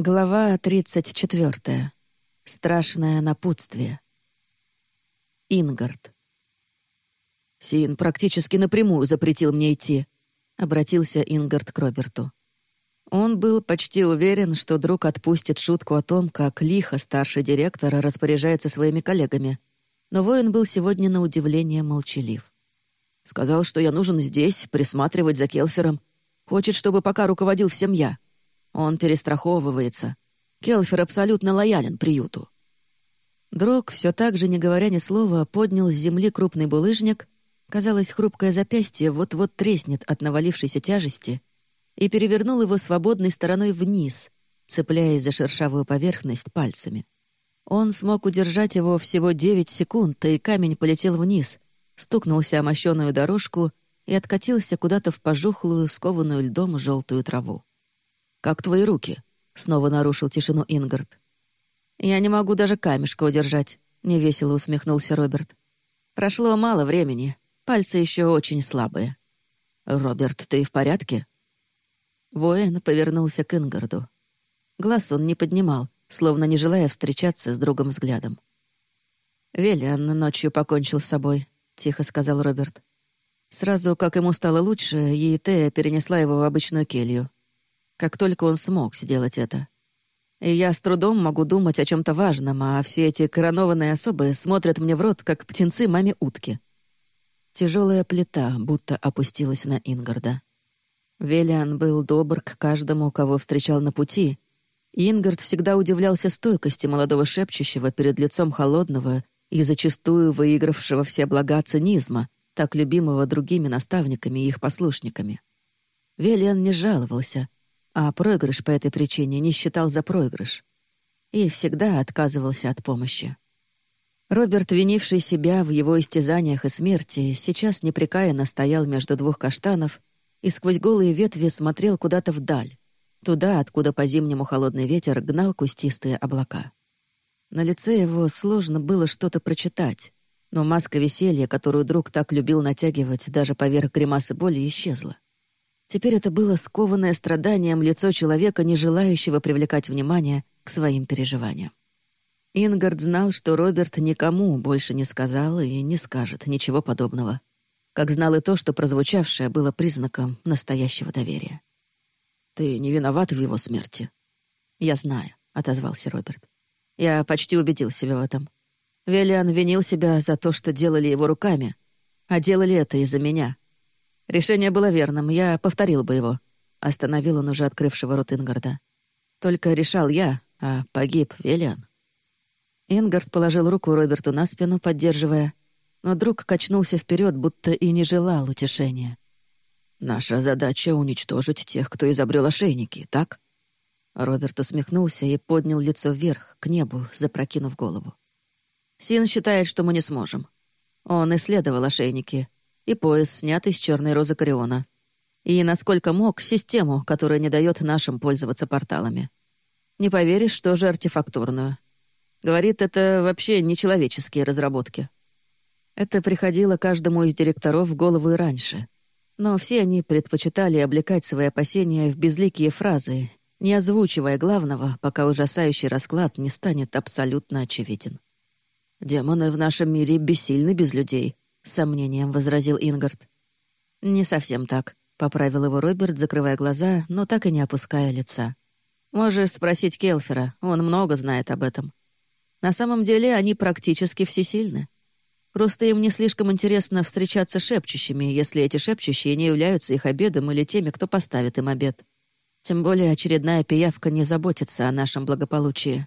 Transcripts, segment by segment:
Глава 34. Страшное напутствие. Ингард. «Син практически напрямую запретил мне идти», — обратился Ингард к Роберту. Он был почти уверен, что друг отпустит шутку о том, как лихо старший директор распоряжается своими коллегами, но воин был сегодня на удивление молчалив. «Сказал, что я нужен здесь, присматривать за Келфером. Хочет, чтобы пока руководил всем я. Он перестраховывается. Келфер абсолютно лоялен приюту». Друг, все так же, не говоря ни слова, поднял с земли крупный булыжник. Казалось, хрупкое запястье вот-вот треснет от навалившейся тяжести и перевернул его свободной стороной вниз, цепляясь за шершавую поверхность пальцами. Он смог удержать его всего девять секунд, и камень полетел вниз, стукнулся о мощеную дорожку и откатился куда-то в пожухлую, скованную льдом желтую траву. «Как твои руки?» — снова нарушил тишину Ингард. «Я не могу даже камешка удержать», — невесело усмехнулся Роберт. «Прошло мало времени, пальцы еще очень слабые». «Роберт, ты в порядке?» Воин повернулся к Ингарду. Глаз он не поднимал, словно не желая встречаться с другом взглядом. «Велиан ночью покончил с собой», — тихо сказал Роберт. Сразу, как ему стало лучше, Еетея перенесла его в обычную келью как только он смог сделать это. И я с трудом могу думать о чем то важном, а все эти коронованные особы смотрят мне в рот, как птенцы маме утки. Тяжелая плита будто опустилась на Ингарда. Велиан был добр к каждому, кого встречал на пути. Ингард всегда удивлялся стойкости молодого шепчущего перед лицом холодного и зачастую выигравшего все блага цинизма, так любимого другими наставниками и их послушниками. Велиан не жаловался, а проигрыш по этой причине не считал за проигрыш. И всегда отказывался от помощи. Роберт, винивший себя в его истязаниях и смерти, сейчас непрекаянно стоял между двух каштанов и сквозь голые ветви смотрел куда-то вдаль, туда, откуда по-зимнему холодный ветер гнал кустистые облака. На лице его сложно было что-то прочитать, но маска веселья, которую друг так любил натягивать даже поверх гримасы боли, исчезла. Теперь это было скованное страданием лицо человека, не желающего привлекать внимание к своим переживаниям. Ингард знал, что Роберт никому больше не сказал и не скажет ничего подобного. Как знал и то, что прозвучавшее было признаком настоящего доверия. «Ты не виноват в его смерти?» «Я знаю», — отозвался Роберт. «Я почти убедил себя в этом. Велиан винил себя за то, что делали его руками, а делали это из-за меня. Решение было верным, я повторил бы его. Остановил он уже открывшего рот Ингарда. Только решал я, а погиб Велиан. Ингард положил руку Роберту на спину, поддерживая, но друг качнулся вперед, будто и не желал утешения. «Наша задача — уничтожить тех, кто изобрел ошейники, так?» Роберт усмехнулся и поднял лицо вверх, к небу, запрокинув голову. «Син считает, что мы не сможем. Он исследовал ошейники, и пояс, снятый с черной розы Кориона. И, насколько мог, систему, которая не дает нашим пользоваться порталами. Не поверишь, что же артефактурную. Говорит, это вообще нечеловеческие разработки. Это приходило каждому из директоров в голову и раньше. Но все они предпочитали облекать свои опасения в безликие фразы, не озвучивая главного, пока ужасающий расклад не станет абсолютно очевиден. «Демоны в нашем мире бессильны без людей», сомнением возразил Ингард. «Не совсем так», — поправил его Роберт, закрывая глаза, но так и не опуская лица. «Можешь спросить Келфера, он много знает об этом. На самом деле они практически всесильны. Просто им не слишком интересно встречаться шепчущими, если эти шепчущие не являются их обедом или теми, кто поставит им обед. Тем более очередная пиявка не заботится о нашем благополучии.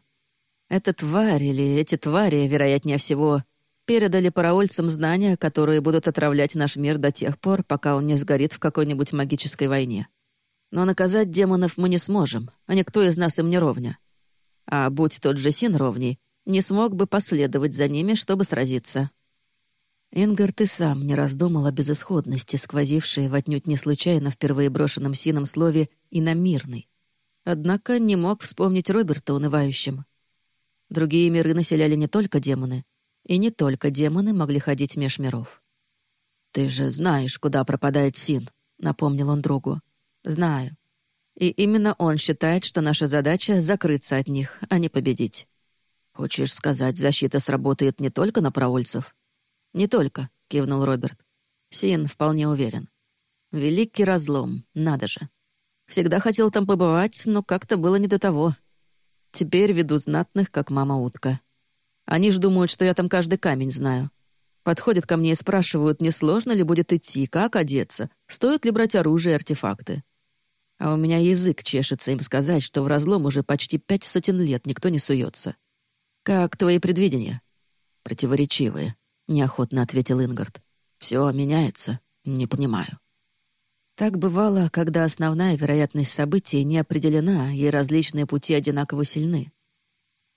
Эта тварь или эти твари, вероятнее всего, передали параольцам знания, которые будут отравлять наш мир до тех пор, пока он не сгорит в какой-нибудь магической войне. Но наказать демонов мы не сможем, а никто из нас им не ровня. А будь тот же Син ровней, не смог бы последовать за ними, чтобы сразиться. Ингард и сам не раздумал о безысходности, сквозившей в отнюдь не случайно впервые брошенном Сином слове «иномирный». Однако не мог вспомнить Роберта унывающим. Другие миры населяли не только демоны, и не только демоны могли ходить меж миров. «Ты же знаешь, куда пропадает Син», — напомнил он другу. «Знаю. И именно он считает, что наша задача — закрыться от них, а не победить. «Хочешь сказать, защита сработает не только на провольцев?» «Не только», — кивнул Роберт. Син вполне уверен. «Великий разлом, надо же. Всегда хотел там побывать, но как-то было не до того. Теперь ведут знатных, как мама-утка. Они ж думают, что я там каждый камень знаю. Подходят ко мне и спрашивают, не сложно ли будет идти, как одеться, стоит ли брать оружие и артефакты. А у меня язык чешется им сказать, что в разлом уже почти пять сотен лет никто не суется. «Как твои предвидения?» «Противоречивые», — неохотно ответил Ингард. «Все меняется. Не понимаю». Так бывало, когда основная вероятность событий не определена и различные пути одинаково сильны.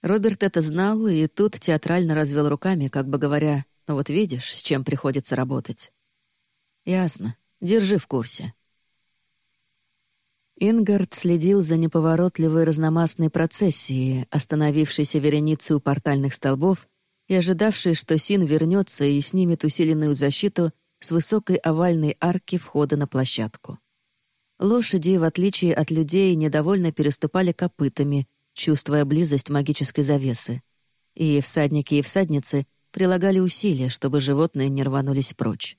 Роберт это знал и тут театрально развел руками, как бы говоря, «Ну вот видишь, с чем приходится работать». «Ясно. Держи в курсе». Ингард следил за неповоротливой разномастной процессией, остановившейся вереницей у портальных столбов и ожидавшей, что Син вернется и снимет усиленную защиту с высокой овальной арки входа на площадку. Лошади, в отличие от людей, недовольно переступали копытами, чувствуя близость магической завесы. И всадники и всадницы прилагали усилия, чтобы животные не рванулись прочь.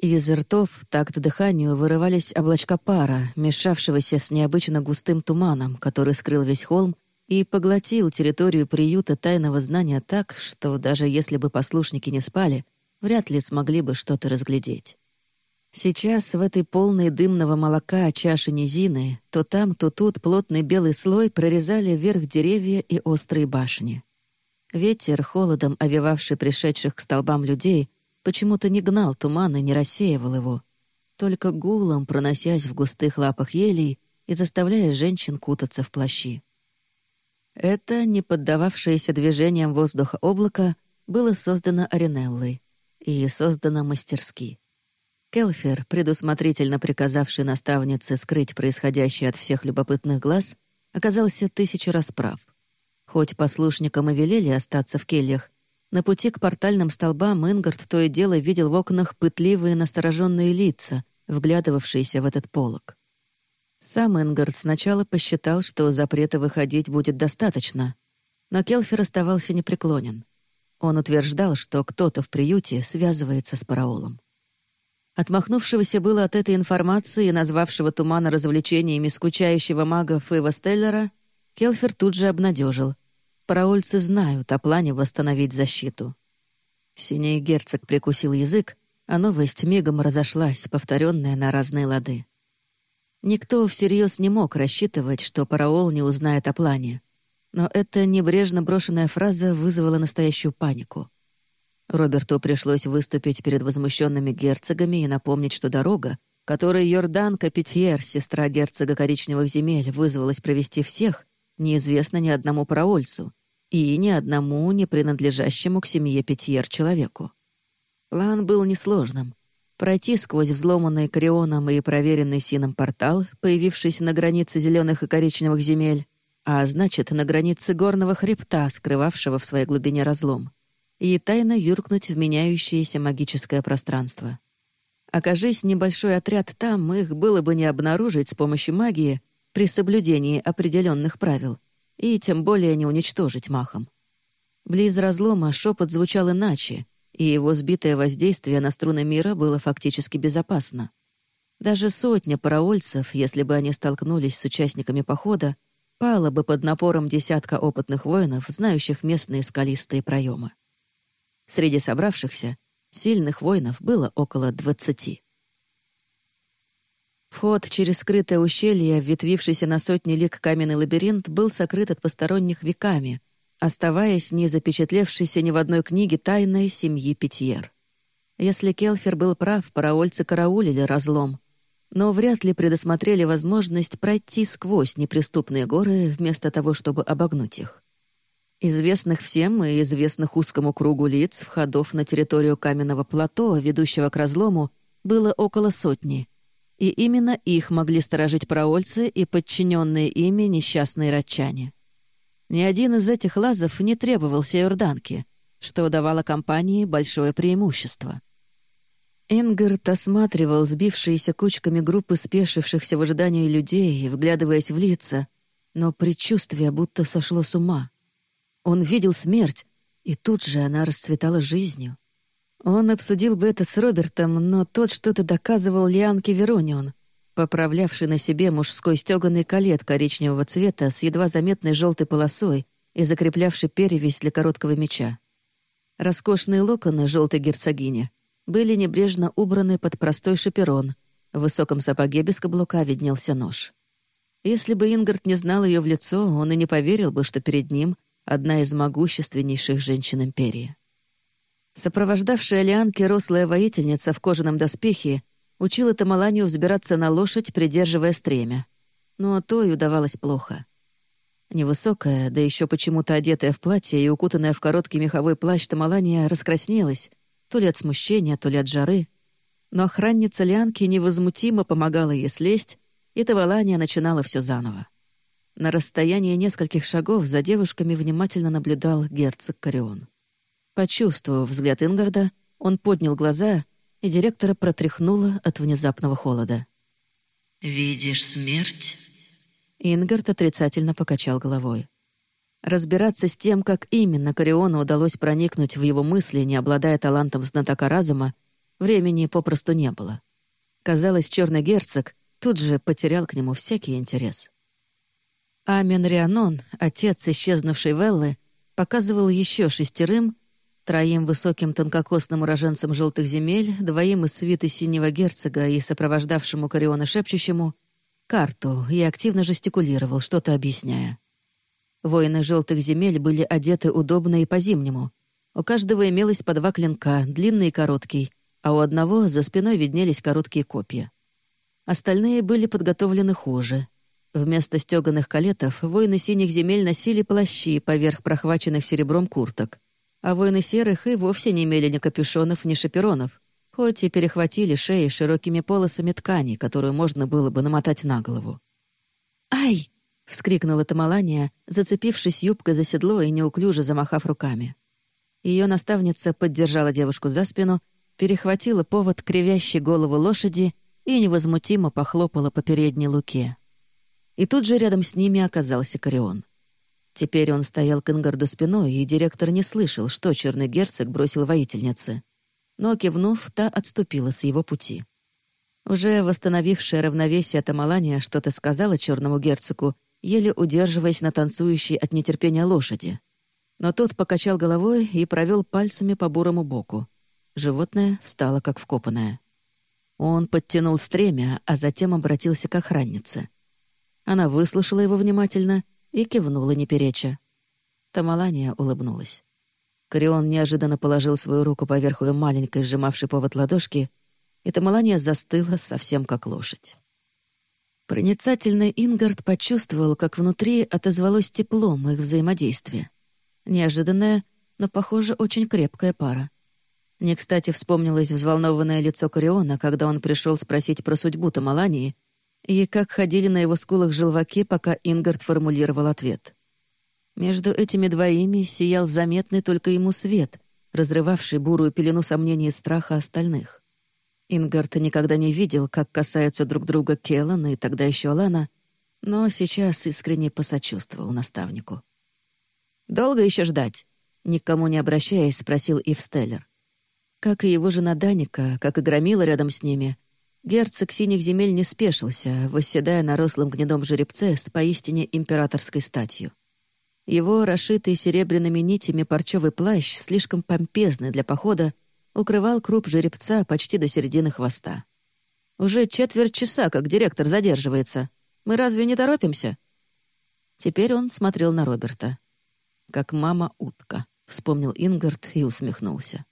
Из ртов в такт дыханию вырывались облачка пара, мешавшегося с необычно густым туманом, который скрыл весь холм и поглотил территорию приюта тайного знания так, что даже если бы послушники не спали, вряд ли смогли бы что-то разглядеть. Сейчас в этой полной дымного молока чаши низины то там, то тут плотный белый слой прорезали вверх деревья и острые башни. Ветер, холодом овивавший пришедших к столбам людей, почему-то не гнал туман и не рассеивал его, только гулом проносясь в густых лапах елей и заставляя женщин кутаться в плащи. Это, не поддававшееся движениям воздуха облако, было создано Аринеллой и создано мастерски. Келфер, предусмотрительно приказавший наставнице скрыть происходящее от всех любопытных глаз, оказался тысячу раз прав. Хоть послушникам и велели остаться в кельях, на пути к портальным столбам Ингард то и дело видел в окнах пытливые настороженные лица, вглядывавшиеся в этот полог. Сам Ингард сначала посчитал, что запрета выходить будет достаточно, но Келфер оставался непреклонен. Он утверждал, что кто-то в приюте связывается с параолом. Отмахнувшегося было от этой информации и назвавшего тумана развлечениями скучающего мага Фэва Стеллера, Келфер тут же обнадежил. Параольцы знают о плане восстановить защиту. Синий герцог прикусил язык, а новость мигом разошлась, повторенная на разные лады. Никто всерьез не мог рассчитывать, что Параол не узнает о плане, но эта небрежно брошенная фраза вызвала настоящую панику. Роберту пришлось выступить перед возмущенными герцогами и напомнить, что дорога, которой Йордан Капетьер, сестра герцога коричневых земель, вызвалась провести всех, неизвестна ни одному проольцу и ни одному не принадлежащему к семье Петьер человеку. План был несложным. Пройти сквозь взломанный Корионом и проверенный Сином портал, появившийся на границе зеленых и коричневых земель, а значит, на границе горного хребта, скрывавшего в своей глубине разлом, и тайно юркнуть в меняющееся магическое пространство. Окажись небольшой отряд там, их было бы не обнаружить с помощью магии при соблюдении определенных правил, и тем более не уничтожить махом. Близ разлома шепот звучал иначе, и его сбитое воздействие на струны мира было фактически безопасно. Даже сотня параольцев, если бы они столкнулись с участниками похода, пала бы под напором десятка опытных воинов, знающих местные скалистые проемы. Среди собравшихся сильных воинов было около двадцати. Вход через скрытое ущелье, ветвившийся на сотни лик каменный лабиринт, был сокрыт от посторонних веками, оставаясь не запечатлевшейся ни в одной книге тайной семьи Питьер. Если Келфер был прав, параольцы караулили разлом, но вряд ли предусмотрели возможность пройти сквозь неприступные горы вместо того, чтобы обогнуть их. Известных всем и известных узкому кругу лиц входов на территорию каменного плато, ведущего к разлому, было около сотни, и именно их могли сторожить проольцы и подчиненные ими несчастные ратчане. Ни один из этих лазов не требовался Иорданке, что давало компании большое преимущество. Энгард осматривал сбившиеся кучками группы спешившихся в ожидании людей, вглядываясь в лица, но предчувствие будто сошло с ума. Он видел смерть, и тут же она расцветала жизнью. Он обсудил бы это с Робертом, но тот что-то доказывал Лианке Веронион, поправлявший на себе мужской стеганый колет коричневого цвета с едва заметной желтой полосой и закреплявший перевязь для короткого меча. Роскошные локоны желтой герцогини были небрежно убраны под простой шаперон. В высоком сапоге без каблука виднелся нож. Если бы Ингард не знал ее в лицо, он и не поверил бы, что перед ним одна из могущественнейших женщин Империи. Сопровождавшая Лианки рослая воительница в кожаном доспехе учила Тамаланию взбираться на лошадь, придерживая стремя. Но то и удавалось плохо. Невысокая, да еще почему-то одетая в платье и укутанная в короткий меховой плащ Тамалания раскраснелась, то ли от смущения, то ли от жары. Но охранница Лианки невозмутимо помогала ей слезть, и Тавалания начинала все заново. На расстоянии нескольких шагов за девушками внимательно наблюдал герцог Карион. Почувствовав взгляд Ингарда, он поднял глаза, и директора протряхнуло от внезапного холода. «Видишь смерть?» Ингард отрицательно покачал головой. Разбираться с тем, как именно Кориону удалось проникнуть в его мысли, не обладая талантом знатока разума, времени попросту не было. Казалось, черный герцог тут же потерял к нему всякий интерес. Амен Рианон, отец исчезнувшей Веллы, показывал еще шестерым, троим высоким тонкокосным уроженцам желтых земель, двоим из свиты синего герцога и сопровождавшему Кориона шепчущему, карту и активно жестикулировал, что-то объясняя. Воины желтых земель были одеты удобно и по-зимнему. У каждого имелось по два клинка, длинный и короткий, а у одного за спиной виднелись короткие копья. Остальные были подготовлены хуже. Вместо стеганых калетов воины синих земель носили плащи поверх прохваченных серебром курток, а воины серых и вовсе не имели ни капюшонов, ни шаперонов, хоть и перехватили шеи широкими полосами ткани, которую можно было бы намотать на голову. «Ай!» — вскрикнула Тамалания, зацепившись юбкой за седло и неуклюже замахав руками. Ее наставница поддержала девушку за спину, перехватила повод кривящей голову лошади и невозмутимо похлопала по передней луке. И тут же рядом с ними оказался Корион. Теперь он стоял к Ингарду спиной, и директор не слышал, что черный герцог бросил воительнице. Но, кивнув, та отступила с его пути. Уже восстановившая равновесие Тамалания что-то сказала черному герцогу, еле удерживаясь на танцующей от нетерпения лошади. Но тот покачал головой и провел пальцами по бурому боку. Животное встало как вкопанное. Он подтянул стремя, а затем обратился к охраннице. Она выслушала его внимательно и кивнула, не переча. Тамалания улыбнулась. Корион неожиданно положил свою руку поверх ее маленькой, сжимавшей повод ладошки, и Тамалания застыла совсем как лошадь. Проницательный Ингард почувствовал, как внутри отозвалось теплом их взаимодействия. Неожиданная, но, похоже, очень крепкая пара. Не кстати вспомнилось взволнованное лицо Кориона, когда он пришел спросить про судьбу Тамалании, и как ходили на его скулах желваки, пока Ингард формулировал ответ. Между этими двоими сиял заметный только ему свет, разрывавший бурую пелену сомнений и страха остальных. Ингард никогда не видел, как касаются друг друга Келлан и тогда еще Лана, но сейчас искренне посочувствовал наставнику. «Долго еще ждать?» — никому не обращаясь, спросил Ив Стеллер. Как и его жена Даника, как и громила рядом с ними, герцог синих земель не спешился, восседая на рослом гнедом жеребце с поистине императорской статью. Его расшитый серебряными нитями парчевый плащ, слишком помпезный для похода, укрывал круп жеребца почти до середины хвоста. «Уже четверть часа, как директор задерживается. Мы разве не торопимся?» Теперь он смотрел на Роберта. «Как мама-утка», — вспомнил Ингард и усмехнулся.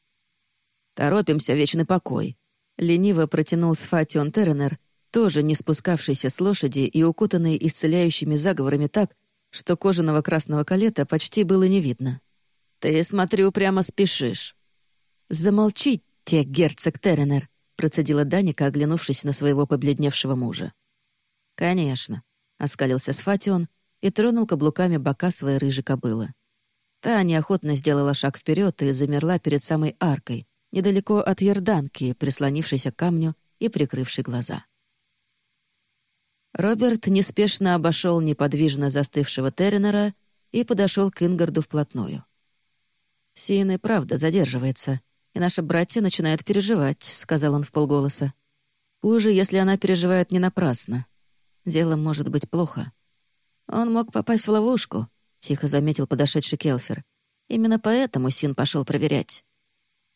«Торопимся, вечный покой», — лениво протянул Сфатион Терренер, тоже не спускавшийся с лошади и укутанный исцеляющими заговорами так, что кожаного красного калета почти было не видно. «Ты, смотрю, прямо спешишь». «Замолчите, герцог Терренер», — процедила Даника, оглянувшись на своего побледневшего мужа. «Конечно», — оскалился Сфатион и тронул каблуками бока своей рыжей кобылы. Та неохотно сделала шаг вперед и замерла перед самой аркой, недалеко от Ярданки, прислонившейся к камню и прикрывшей глаза. Роберт неспешно обошел неподвижно застывшего Терренера и подошел к Ингарду вплотную. «Син и правда задерживается, и наши братья начинают переживать», — сказал он вполголоса. «Хуже, если она переживает не напрасно. Дело может быть плохо». «Он мог попасть в ловушку», — тихо заметил подошедший Келфер. «Именно поэтому Син пошел проверять».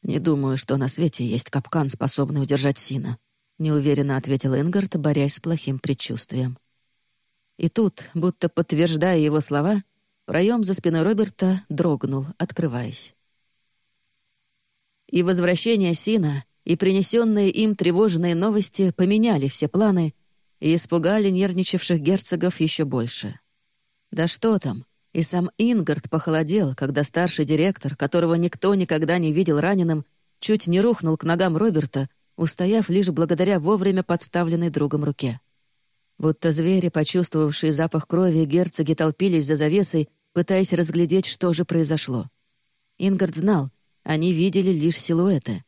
«Не думаю, что на свете есть капкан, способный удержать Сина», — неуверенно ответил Ингард, борясь с плохим предчувствием. И тут, будто подтверждая его слова, проем за спиной Роберта дрогнул, открываясь. И возвращение Сина, и принесенные им тревожные новости поменяли все планы и испугали нервничавших герцогов еще больше. Да что там, и сам Ингард похолодел, когда старший директор, которого никто никогда не видел раненым, чуть не рухнул к ногам Роберта, устояв лишь благодаря вовремя подставленной другом руке. Будто звери, почувствовавшие запах крови, герцоги толпились за завесой, пытаясь разглядеть, что же произошло. Ингард знал, они видели лишь силуэты.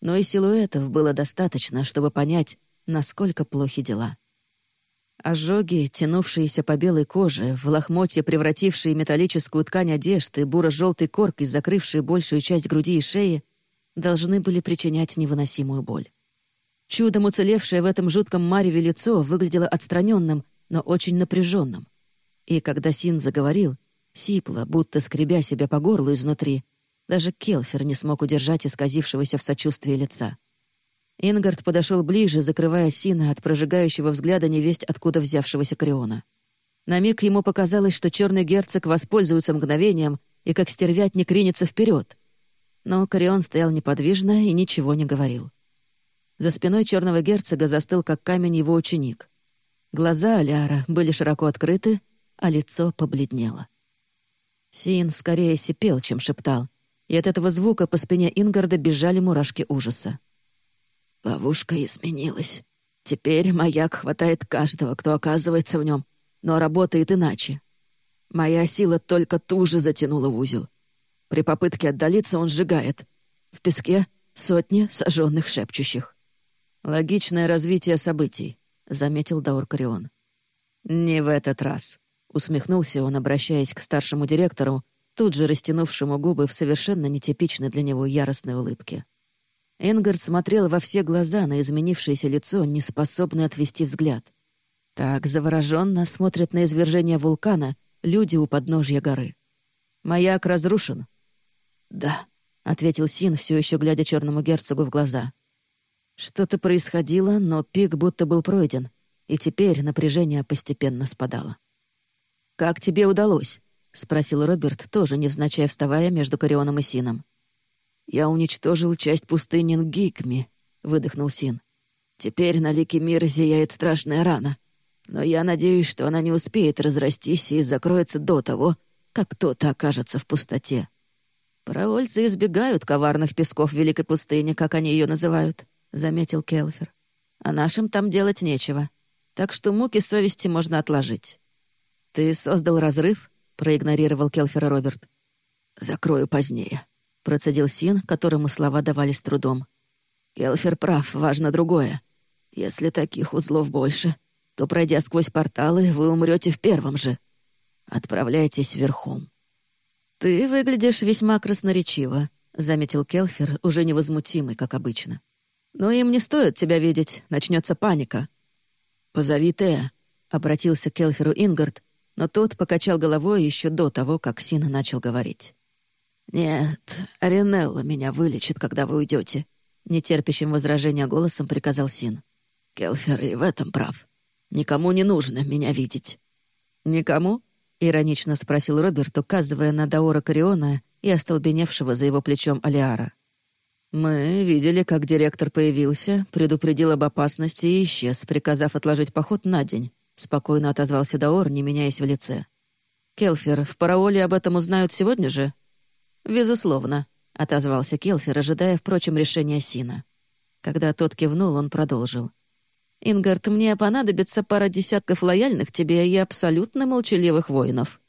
Но и силуэтов было достаточно, чтобы понять, насколько плохи дела. Ожоги, тянувшиеся по белой коже, в лохмотье превратившие металлическую ткань одежды, буро-желтой коркой, закрывшие большую часть груди и шеи, должны были причинять невыносимую боль. Чудом уцелевшее в этом жутком мареве лицо выглядело отстраненным, но очень напряженным. И когда Син заговорил, сипло, будто скребя себя по горлу изнутри, даже Келфер не смог удержать исказившегося в сочувствии лица. Ингард подошел ближе, закрывая Сина от прожигающего взгляда невесть, откуда взявшегося Криона. На миг ему показалось, что черный герцог воспользуется мгновением и как стервятник ринется вперед. Но Корион стоял неподвижно и ничего не говорил. За спиной черного герцога застыл, как камень, его ученик. Глаза Аляра были широко открыты, а лицо побледнело. Син скорее сипел, чем шептал, и от этого звука по спине Ингарда бежали мурашки ужаса. Ловушка изменилась. Теперь маяк хватает каждого, кто оказывается в нем, но работает иначе. Моя сила только туже затянула в узел. При попытке отдалиться он сжигает. В песке сотни сожженных шепчущих. «Логичное развитие событий», — заметил Даор Карион. «Не в этот раз», — усмехнулся он, обращаясь к старшему директору, тут же растянувшему губы в совершенно нетипичной для него яростной улыбке. Энгард смотрел во все глаза на изменившееся лицо, не способный отвести взгляд. Так завороженно смотрят на извержение вулкана люди у подножья горы. «Маяк разрушен». «Да», — ответил Син, все еще глядя черному герцогу в глаза. Что-то происходило, но пик будто был пройден, и теперь напряжение постепенно спадало. «Как тебе удалось?» — спросил Роберт, тоже невзначай вставая между Корионом и Сином. «Я уничтожил часть пустыни Нгикми», — выдохнул Син. «Теперь на лике мира зияет страшная рана. Но я надеюсь, что она не успеет разрастись и закроется до того, как кто-то окажется в пустоте». «Паровольцы избегают коварных песков Великой пустыни, как они ее называют», — заметил Келфер. «А нашим там делать нечего. Так что муки совести можно отложить». «Ты создал разрыв?» — проигнорировал Келфера Роберт. «Закрою позднее», — процедил Син, которому слова давались трудом. «Келфер прав, важно другое. Если таких узлов больше, то, пройдя сквозь порталы, вы умрете в первом же. Отправляйтесь верхом». «Ты выглядишь весьма красноречиво», — заметил Келфер, уже невозмутимый, как обычно. «Но им не стоит тебя видеть, начнется паника». «Позови Тея», — обратился к Келферу Ингард, но тот покачал головой еще до того, как Син начал говорить. «Нет, Аринелла меня вылечит, когда вы уйдете», — нетерпящим возражения голосом приказал Син. «Келфер и в этом прав. Никому не нужно меня видеть». «Никому?» — иронично спросил Роберт, указывая на Даора Кариона и остолбеневшего за его плечом Алиара. «Мы видели, как директор появился, предупредил об опасности и исчез, приказав отложить поход на день», — спокойно отозвался Даор, не меняясь в лице. «Келфер, в Параоле об этом узнают сегодня же?» «Безусловно», — отозвался Келфер, ожидая, впрочем, решения Сина. Когда тот кивнул, он продолжил. «Ингард, мне понадобится пара десятков лояльных тебе и абсолютно молчаливых воинов».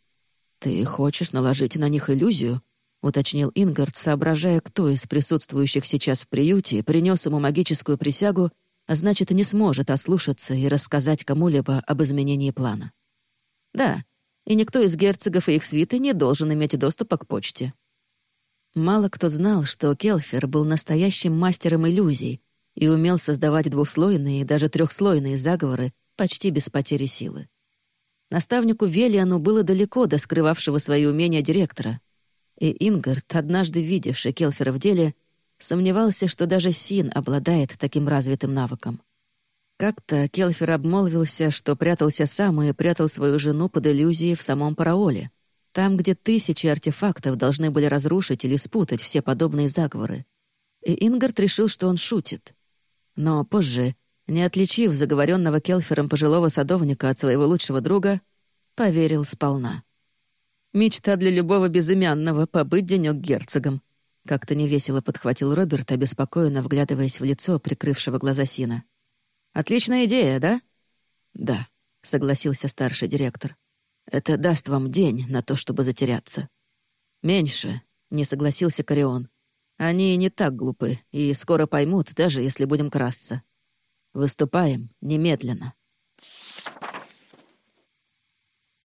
«Ты хочешь наложить на них иллюзию?» уточнил Ингард, соображая, кто из присутствующих сейчас в приюте принес ему магическую присягу, а значит, не сможет ослушаться и рассказать кому-либо об изменении плана. Да, и никто из герцогов и их свиты не должен иметь доступа к почте. Мало кто знал, что Келфер был настоящим мастером иллюзий и умел создавать двухслойные и даже трехслойные заговоры почти без потери силы. Наставнику Велиану было далеко до скрывавшего свои умения директора, и Ингард, однажды видевший Келфера в деле, сомневался, что даже Син обладает таким развитым навыком. Как-то Келфер обмолвился, что прятался сам и прятал свою жену под иллюзией в самом Параоле, там, где тысячи артефактов должны были разрушить или спутать все подобные заговоры. И Ингард решил, что он шутит. Но позже, не отличив заговоренного Келфером пожилого садовника от своего лучшего друга, поверил сполна. Мечта для любого безымянного — побыть денёк герцогом. Как-то невесело подхватил Роберт, обеспокоенно вглядываясь в лицо прикрывшего глаза Сина. «Отличная идея, да?» «Да», — согласился старший директор. Это даст вам день на то, чтобы затеряться». «Меньше», — не согласился Корион. «Они не так глупы и скоро поймут, даже если будем красться. Выступаем немедленно».